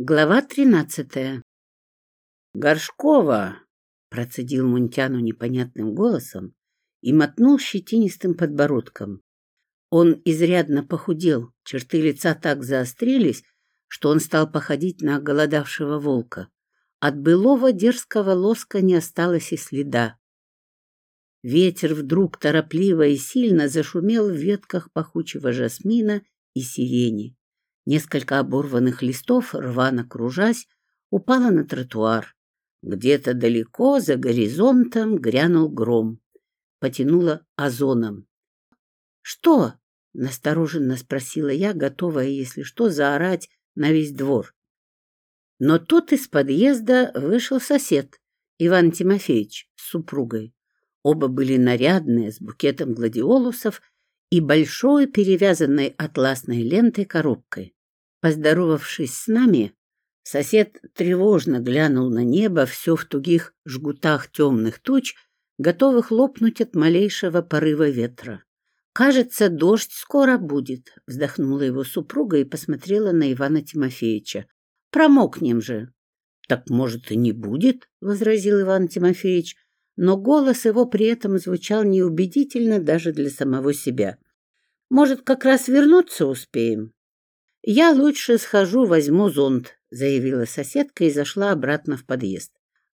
Глава тринадцатая. «Горшкова!» — процедил Мунтяну непонятным голосом и мотнул щетинистым подбородком. Он изрядно похудел, черты лица так заострились, что он стал походить на голодавшего волка. От былого дерзкого лоска не осталось и следа. Ветер вдруг торопливо и сильно зашумел в ветках пахучего жасмина и сирени несколько оборванных листов рвано кружась, упала на тротуар. Где-то далеко, за горизонтом, грянул гром. Потянуло озоном. «Что?» — настороженно спросила я, готовая, если что, заорать на весь двор. Но тут из подъезда вышел сосед, Иван Тимофеевич, с супругой. Оба были нарядные, с букетом гладиолусов и большой перевязанной атласной лентой коробкой. Поздоровавшись с нами, сосед тревожно глянул на небо, все в тугих жгутах темных туч, готовых лопнуть от малейшего порыва ветра. «Кажется, дождь скоро будет», — вздохнула его супруга и посмотрела на Ивана Тимофеевича. «Промокнем же». «Так, может, и не будет», — возразил Иван Тимофеевич, но голос его при этом звучал неубедительно даже для самого себя. «Может, как раз вернуться успеем?» «Я лучше схожу, возьму зонт», — заявила соседка и зашла обратно в подъезд.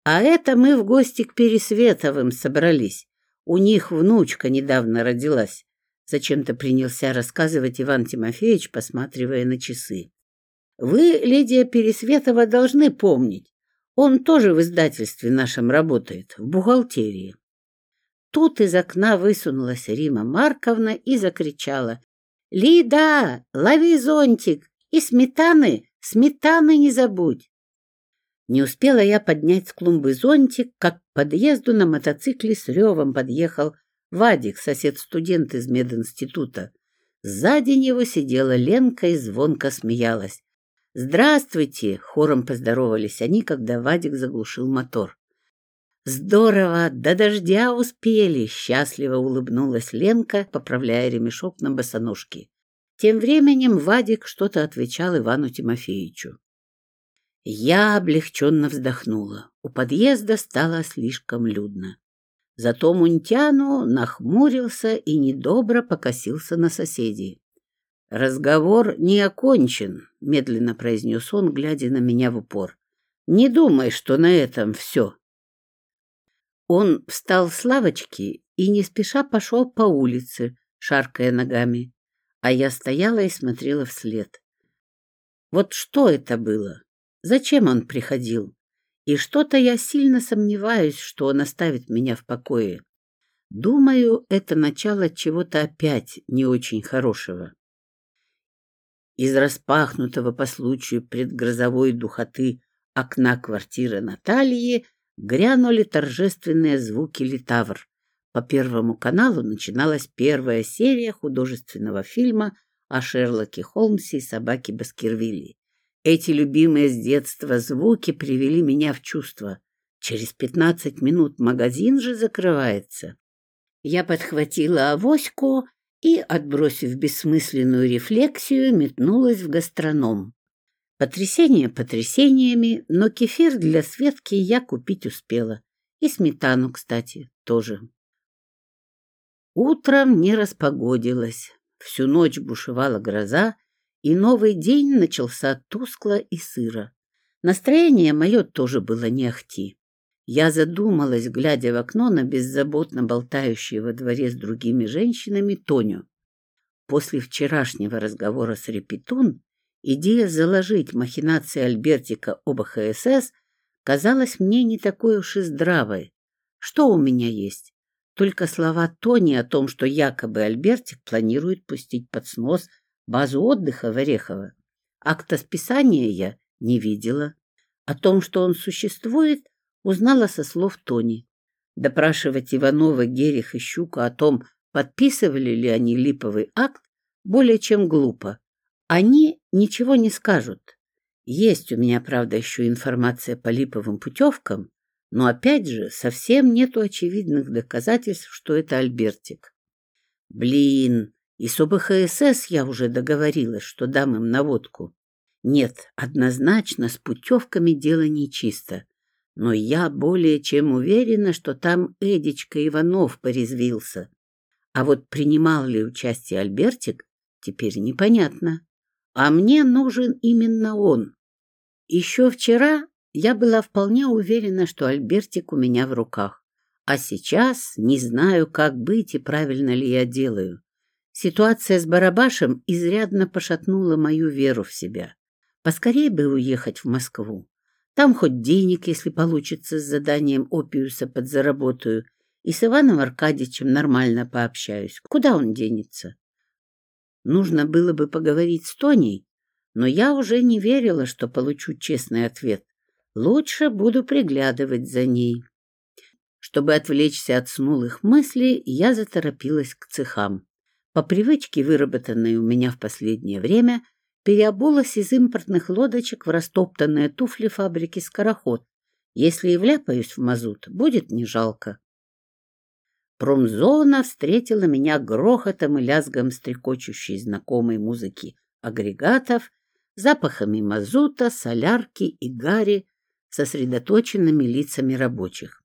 «А это мы в гости к Пересветовым собрались. У них внучка недавно родилась», — зачем-то принялся рассказывать Иван Тимофеевич, посматривая на часы. «Вы, Лидия Пересветова, должны помнить. Он тоже в издательстве нашем работает, в бухгалтерии». Тут из окна высунулась Рима Марковна и закричала. «Лида, лови зонтик! И сметаны, сметаны не забудь!» Не успела я поднять с клумбы зонтик, как к подъезду на мотоцикле с ревом подъехал Вадик, сосед-студент из мединститута. Сзади него сидела Ленка и звонко смеялась. «Здравствуйте!» — хором поздоровались они, когда Вадик заглушил мотор. «Здорово! До дождя успели!» — счастливо улыбнулась Ленка, поправляя ремешок на босоножке. Тем временем Вадик что-то отвечал Ивану Тимофеевичу. Я облегченно вздохнула. У подъезда стало слишком людно. Зато Мунтяну нахмурился и недобро покосился на соседей. «Разговор не окончен», — медленно произнес он, глядя на меня в упор. «Не думай, что на этом все. Он встал с лавочки и не спеша пошел по улице, шаркая ногами, а я стояла и смотрела вслед. Вот что это было? Зачем он приходил? И что-то я сильно сомневаюсь, что он оставит меня в покое. Думаю, это начало чего-то опять не очень хорошего. Из распахнутого по случаю предгрозовой духоты окна квартиры Натальи грянули торжественные звуки литавр. По Первому каналу начиналась первая серия художественного фильма о Шерлоке Холмсе и собаке Баскервилли. Эти любимые с детства звуки привели меня в чувство. Через пятнадцать минут магазин же закрывается. Я подхватила авоську и, отбросив бессмысленную рефлексию, метнулась в гастроном. Потрясения потрясениями, но кефир для Светки я купить успела. И сметану, кстати, тоже. Утром не распогодилось. Всю ночь бушевала гроза, и новый день начался тускло и сыро. Настроение мое тоже было не ахти. Я задумалась, глядя в окно на беззаботно болтающую во дворе с другими женщинами Тоню. После вчерашнего разговора с Репетун Идея заложить махинации Альбертика об ХСС казалась мне не такой уж и здравой. Что у меня есть? Только слова Тони о том, что якобы Альбертик планирует пустить под снос базу отдыха в Орехово. Акта списания я не видела. О том, что он существует, узнала со слов Тони. Допрашивать Иванова, Герих и Щука о том, подписывали ли они липовый акт, более чем глупо. Они ничего не скажут. Есть у меня, правда, еще информация по липовым путевкам, но опять же совсем нету очевидных доказательств, что это Альбертик. Блин, и с ОБХСС я уже договорилась, что дам им наводку. Нет, однозначно с путевками дело нечисто. Но я более чем уверена, что там Эдичка Иванов порезвился. А вот принимал ли участие Альбертик, теперь непонятно. А мне нужен именно он. Еще вчера я была вполне уверена, что Альбертик у меня в руках. А сейчас не знаю, как быть и правильно ли я делаю. Ситуация с Барабашем изрядно пошатнула мою веру в себя. Поскорее бы уехать в Москву. Там хоть денег, если получится, с заданием Опиуса подзаработаю, и с Иваном Аркадьевичем Нужно было бы поговорить с Тоней, но я уже не верила, что получу честный ответ. Лучше буду приглядывать за ней. Чтобы отвлечься от снулых мыслей, я заторопилась к цехам. По привычке, выработанной у меня в последнее время, переобулась из импортных лодочек в растоптанные туфли фабрики «Скороход». Если и вляпаюсь в мазут, будет не жалко. Промзона встретила меня грохотом и лязгом стрекочущей знакомой музыки агрегатов, запахами мазута, солярки и гари, сосредоточенными лицами рабочих.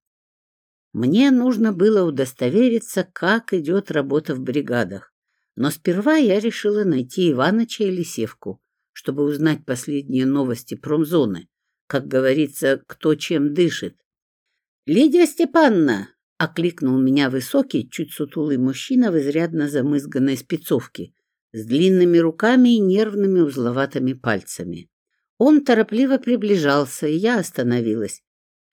Мне нужно было удостовериться, как идет работа в бригадах, но сперва я решила найти Иваныча или Севку, чтобы узнать последние новости промзоны, как говорится, кто чем дышит. «Лидия Степановна!» — окликнул меня высокий, чуть сутулый мужчина в изрядно замызганной спецовке, с длинными руками и нервными узловатыми пальцами. Он торопливо приближался, и я остановилась.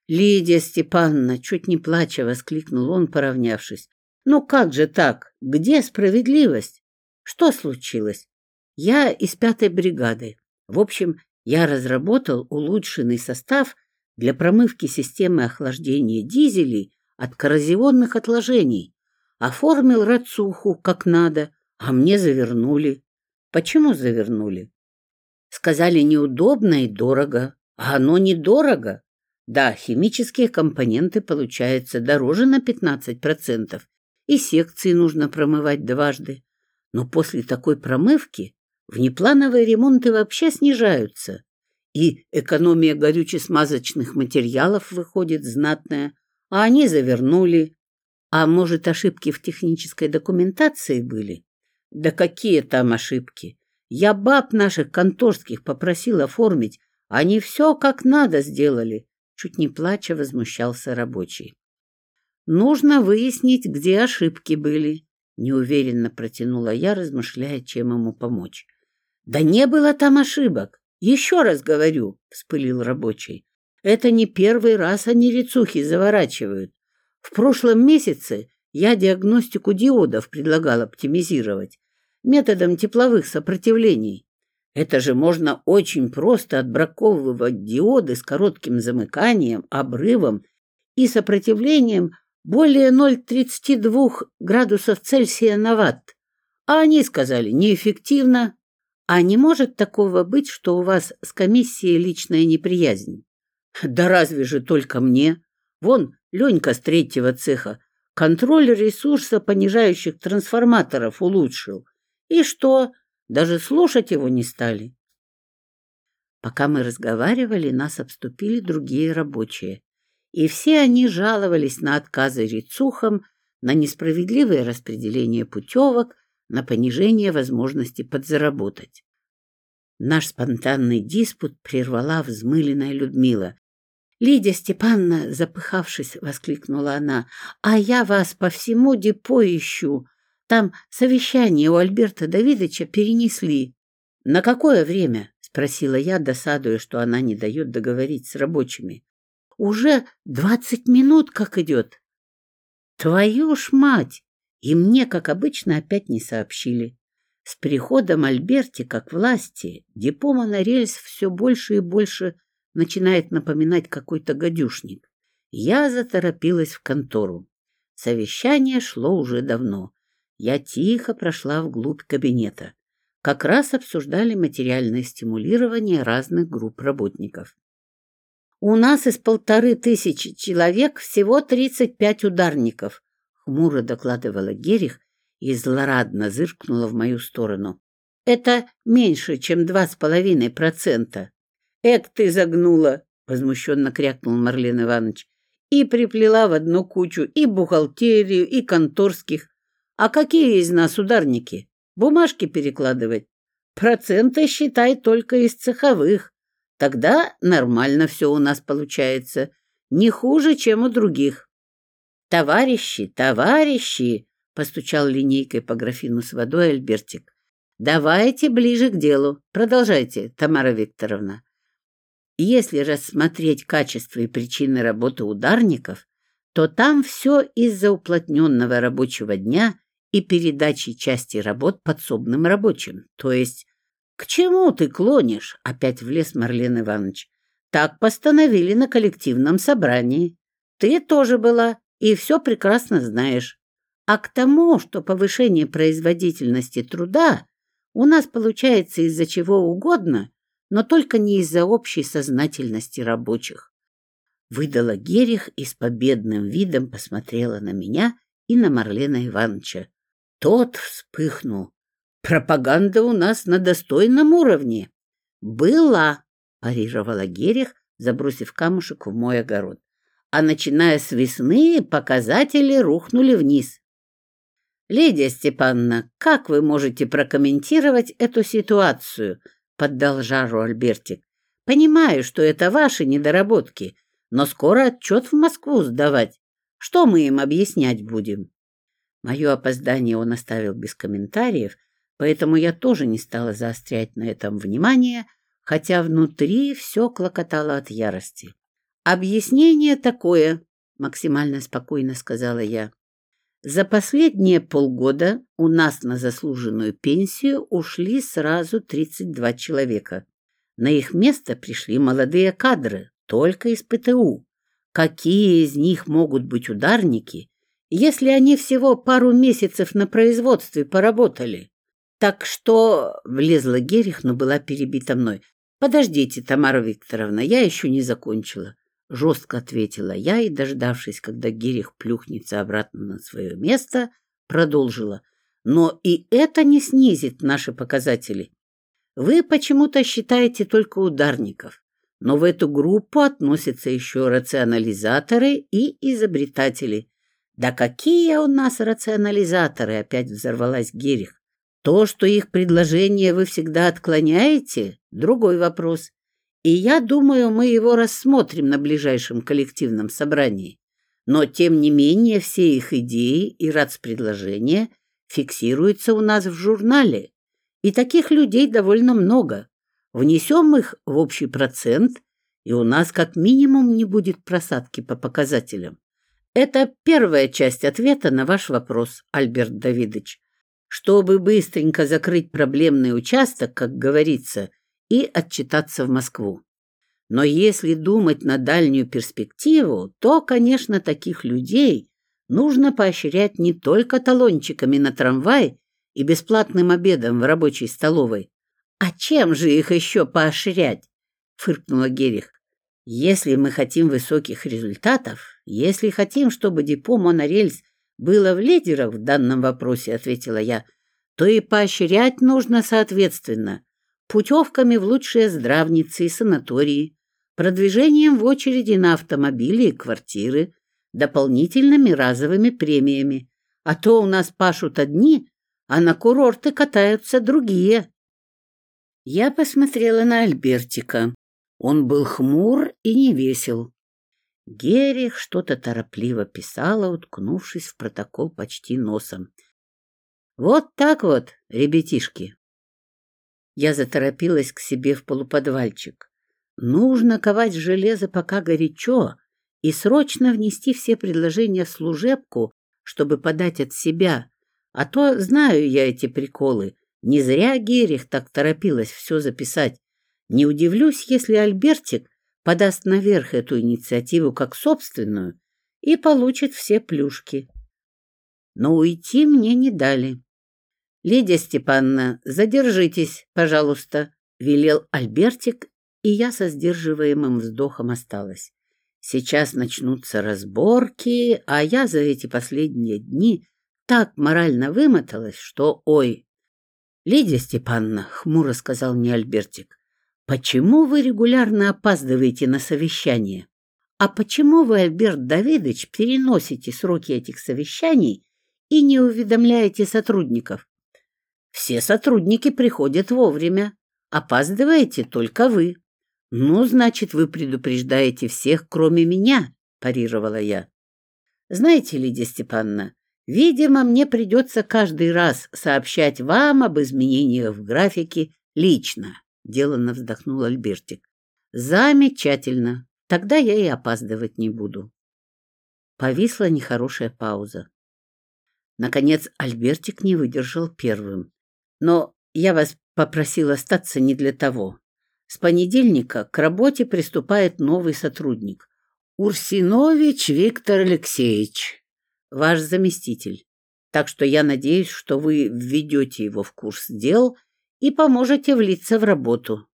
«Лидия Степановна!» — чуть не плача воскликнул он, поравнявшись. «Ну как же так? Где справедливость? Что случилось? Я из пятой бригады. В общем, я разработал улучшенный состав для промывки системы охлаждения дизелей от коррозионных отложений. Оформил рацуху как надо, а мне завернули. Почему завернули? Сказали неудобно и дорого. А оно недорого. Да, химические компоненты получаются дороже на 15%, и секции нужно промывать дважды. Но после такой промывки внеплановые ремонты вообще снижаются, и экономия горюче-смазочных материалов выходит знатная, а они завернули. А может, ошибки в технической документации были? Да какие там ошибки? Я баб наших конторских попросил оформить, они все как надо сделали. Чуть не плача возмущался рабочий. Нужно выяснить, где ошибки были. Неуверенно протянула я, размышляя, чем ему помочь. Да не было там ошибок. Еще раз говорю, вспылил рабочий. Это не первый раз они лицухи заворачивают. В прошлом месяце я диагностику диодов предлагал оптимизировать методом тепловых сопротивлений. Это же можно очень просто отбраковывать диоды с коротким замыканием, обрывом и сопротивлением более 0,32 градусов Цельсия на ватт. А они сказали неэффективно. А не может такого быть, что у вас с комиссией личная неприязнь? Да разве же только мне? Вон, Ленька с третьего цеха контроль ресурса понижающих трансформаторов улучшил. И что? Даже слушать его не стали. Пока мы разговаривали, нас обступили другие рабочие. И все они жаловались на отказы рецухам, на несправедливое распределение путевок, на понижение возможности подзаработать. Наш спонтанный диспут прервала взмыленная Людмила. «Лидия Степановна, запыхавшись, воскликнула она, а я вас по всему депо ищу. Там совещание у Альберта Давидовича перенесли». «На какое время?» — спросила я, досадуя, что она не дает договорить с рабочими. «Уже двадцать минут как идет». «Твою ж мать!» И мне, как обычно, опять не сообщили. С приходом Альбертика к власти Депома на рельс все больше и больше начинает напоминать какой-то гадюшник. Я заторопилась в контору. Совещание шло уже давно. Я тихо прошла вглубь кабинета. Как раз обсуждали материальное стимулирование разных групп работников. «У нас из полторы тысячи человек всего 35 ударников», — хмуро докладывала Герих, и злорадно зыркнула в мою сторону. «Это меньше, чем два с половиной процента». «Эк ты загнула!» — возмущенно крякнул Марлен Иванович. «И приплела в одну кучу и бухгалтерию, и конторских. А какие из нас ударники? Бумажки перекладывать? Проценты считай только из цеховых. Тогда нормально все у нас получается. Не хуже, чем у других». «Товарищи, товарищи!» постучал линейкой по графину с водой Альбертик. Давайте ближе к делу. Продолжайте, Тамара Викторовна. Если рассмотреть качество и причины работы ударников, то там все из-за уплотненного рабочего дня и передачи части работ подсобным рабочим. То есть, к чему ты клонишь? Опять влез Марлен Иванович. Так постановили на коллективном собрании. Ты тоже была и все прекрасно знаешь. А к тому, что повышение производительности труда у нас получается из-за чего угодно, но только не из-за общей сознательности рабочих. Выдала Герих и с победным видом посмотрела на меня и на Марлена Ивановича. Тот вспыхнул. Пропаганда у нас на достойном уровне. Была, парировала Герих, забросив камушек в мой огород. А начиная с весны показатели рухнули вниз. «Лидия Степановна, как вы можете прокомментировать эту ситуацию?» — поддал жару Альбертик. «Понимаю, что это ваши недоработки, но скоро отчет в Москву сдавать. Что мы им объяснять будем?» Мое опоздание он оставил без комментариев, поэтому я тоже не стала заострять на этом внимание, хотя внутри все клокотало от ярости. «Объяснение такое», — максимально спокойно сказала я. За последние полгода у нас на заслуженную пенсию ушли сразу 32 человека. На их место пришли молодые кадры, только из ПТУ. Какие из них могут быть ударники, если они всего пару месяцев на производстве поработали? Так что влезла Герих, но была перебита мной. Подождите, Тамара Викторовна, я еще не закончила. Жестко ответила я и, дождавшись, когда Гирих плюхнется обратно на свое место, продолжила. Но и это не снизит наши показатели. Вы почему-то считаете только ударников, но в эту группу относятся еще рационализаторы и изобретатели. Да какие у нас рационализаторы, опять взорвалась Герих. То, что их предложение вы всегда отклоняете, другой вопрос. И я думаю, мы его рассмотрим на ближайшем коллективном собрании. Но, тем не менее, все их идеи и РАЦ-предложения фиксируются у нас в журнале. И таких людей довольно много. Внесем их в общий процент, и у нас как минимум не будет просадки по показателям. Это первая часть ответа на ваш вопрос, Альберт Давидович. Чтобы быстренько закрыть проблемный участок, как говорится – и отчитаться в Москву. Но если думать на дальнюю перспективу, то, конечно, таких людей нужно поощрять не только талончиками на трамвай и бесплатным обедом в рабочей столовой. А чем же их еще поощрять? Фыркнула Герих. Если мы хотим высоких результатов, если хотим, чтобы депо «Монорельс» было в лидерах в данном вопросе, ответила я, то и поощрять нужно соответственно. путевками в лучшие здравницы и санатории, продвижением в очереди на автомобили и квартиры, дополнительными разовыми премиями. А то у нас пашут одни, а на курорты катаются другие. Я посмотрела на Альбертика. Он был хмур и невесел. Герих что-то торопливо писала, уткнувшись в протокол почти носом. Вот так вот, ребятишки. Я заторопилась к себе в полуподвальчик. Нужно ковать железо пока горячо и срочно внести все предложения в служебку, чтобы подать от себя. А то знаю я эти приколы. Не зря Герих так торопилась все записать. Не удивлюсь, если Альбертик подаст наверх эту инициативу как собственную и получит все плюшки. Но уйти мне не дали. «Лидия Степановна, задержитесь, пожалуйста», — велел Альбертик, и я со сдерживаемым вздохом осталась. Сейчас начнутся разборки, а я за эти последние дни так морально вымоталась, что ой. Лидия Степановна, хмуро сказал мне Альбертик, почему вы регулярно опаздываете на совещание? А почему вы, Альберт Давидович, переносите сроки этих совещаний и не уведомляете сотрудников? Все сотрудники приходят вовремя. Опаздываете только вы. Ну, значит, вы предупреждаете всех, кроме меня, парировала я. Знаете, Лидия Степановна, видимо, мне придется каждый раз сообщать вам об изменениях в графике лично, деланно вздохнул Альбертик. Замечательно. Тогда я и опаздывать не буду. Повисла нехорошая пауза. Наконец Альбертик не выдержал первым. Но я вас попросил остаться не для того. С понедельника к работе приступает новый сотрудник. Урсинович Виктор Алексеевич, ваш заместитель. Так что я надеюсь, что вы введете его в курс дел и поможете влиться в работу.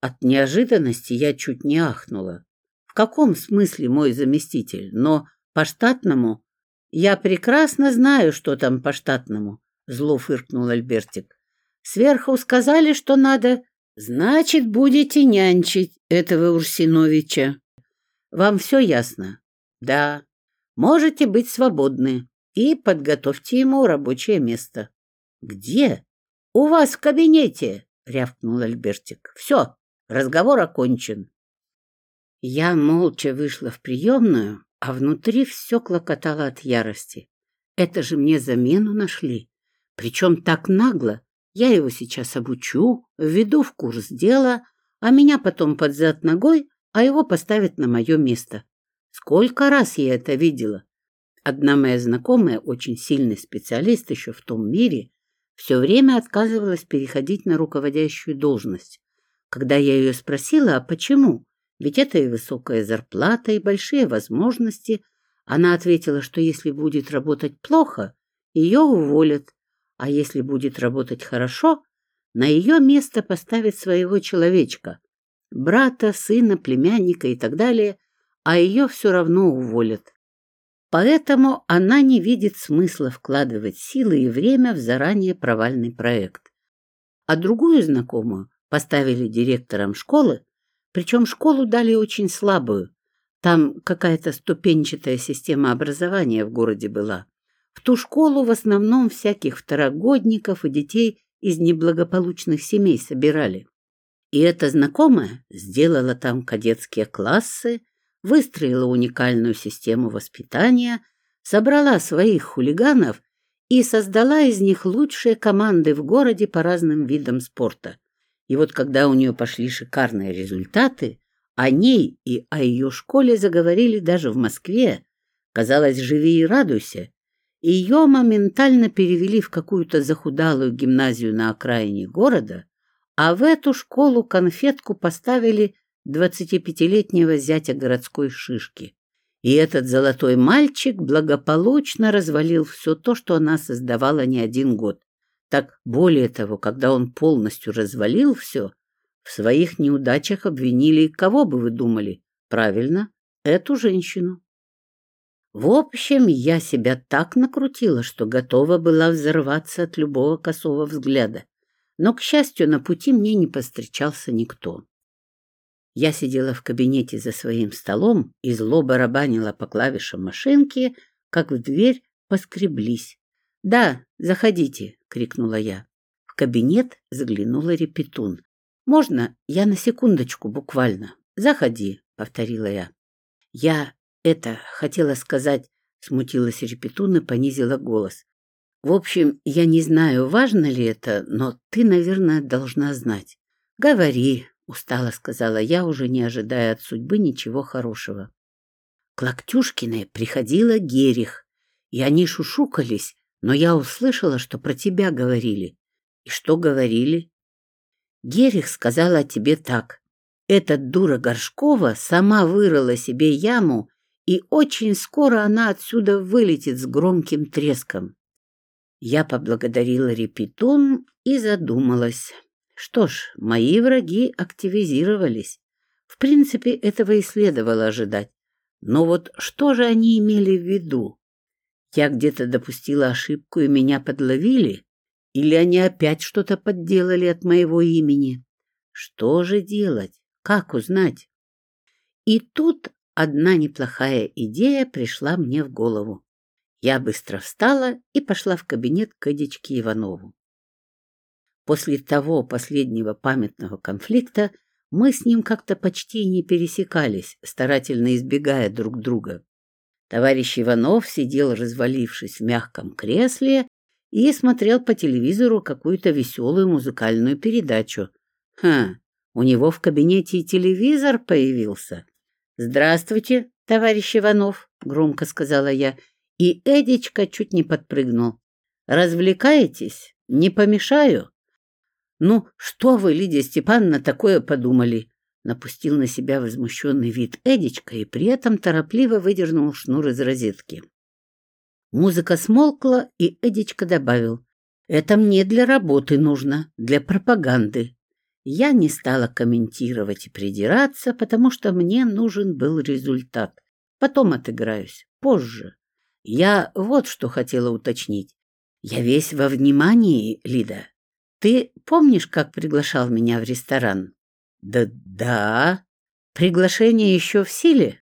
От неожиданности я чуть не ахнула. В каком смысле мой заместитель? Но по штатному... Я прекрасно знаю, что там по штатному, зло фыркнул Альбертик. Сверху сказали, что надо. Значит, будете нянчить этого Урсиновича. Вам все ясно? Да. Можете быть свободны. И подготовьте ему рабочее место. Где? У вас в кабинете, рявкнул Альбертик. Все, разговор окончен. Я молча вышла в приемную, а внутри все клокотало от ярости. Это же мне замену нашли. Причем так нагло. Я его сейчас обучу, введу в курс дела, а меня потом под зад ногой, а его поставят на мое место. Сколько раз я это видела. Одна моя знакомая, очень сильный специалист еще в том мире, все время отказывалась переходить на руководящую должность. Когда я ее спросила, а почему, ведь это и высокая зарплата, и большие возможности. Она ответила, что если будет работать плохо, ее уволят, А если будет работать хорошо, на ее место поставят своего человечка, брата, сына, племянника и так далее, а ее все равно уволят. Поэтому она не видит смысла вкладывать силы и время в заранее провальный проект. А другую знакомую поставили директором школы, причем школу дали очень слабую. Там какая-то ступенчатая система образования в городе была. В ту школу в основном всяких второгодников и детей из неблагополучных семей собирали. И эта знакомая сделала там кадетские классы, выстроила уникальную систему воспитания, собрала своих хулиганов и создала из них лучшие команды в городе по разным видам спорта. И вот когда у нее пошли шикарные результаты, о ней и о ее школе заговорили даже в Москве. Казалось, живи и радуйся. Ее моментально перевели в какую-то захудалую гимназию на окраине города, а в эту школу конфетку поставили 25-летнего зятя городской шишки. И этот золотой мальчик благополучно развалил все то, что она создавала не один год. Так более того, когда он полностью развалил все, в своих неудачах обвинили, кого бы вы думали? Правильно, эту женщину. В общем, я себя так накрутила, что готова была взорваться от любого косого взгляда. Но, к счастью, на пути мне не постречался никто. Я сидела в кабинете за своим столом и зло барабанила по клавишам машинки, как в дверь поскреблись. «Да, заходите», — крикнула я. В кабинет заглянула репетун. «Можно я на секундочку буквально?» «Заходи», — повторила я. Это хотела сказать, смутилась Репетуна, понизила голос. В общем, я не знаю, важно ли это, но ты, наверное, должна знать. Говори, устало сказала я, уже не ожидая от судьбы ничего хорошего. К Локтюшкиной приходила Герих, и они шушукались, но я услышала, что про тебя говорили. И что говорили? Герих сказала тебе так. Эта дура Горшкова сама вырыла себе яму и очень скоро она отсюда вылетит с громким треском. Я поблагодарила Репетун и задумалась. Что ж, мои враги активизировались. В принципе, этого и следовало ожидать. Но вот что же они имели в виду? Я где-то допустила ошибку и меня подловили? Или они опять что-то подделали от моего имени? Что же делать? Как узнать? И тут одна неплохая идея пришла мне в голову. Я быстро встала и пошла в кабинет к Эдичке Иванову. После того последнего памятного конфликта мы с ним как-то почти не пересекались, старательно избегая друг друга. Товарищ Иванов сидел, развалившись в мягком кресле, и смотрел по телевизору какую-то веселую музыкальную передачу. Ха, у него в кабинете и телевизор появился. Здравствуйте, товарищ Иванов, громко сказала я, и Эдичка чуть не подпрыгнул. Развлекаетесь? Не помешаю? Ну, что вы, Лидия Степановна, такое подумали? Напустил на себя возмущенный вид Эдичка и при этом торопливо выдернул шнур из розетки. Музыка смолкла, и Эдичка добавил. «Это мне для работы нужно, для пропаганды». Я не стала комментировать и придираться, потому что мне нужен был результат. Потом отыграюсь, позже. Я вот что хотела уточнить. Я весь во внимании, Лида. Ты помнишь, как приглашал меня в ресторан? Да, да. Приглашение еще в силе?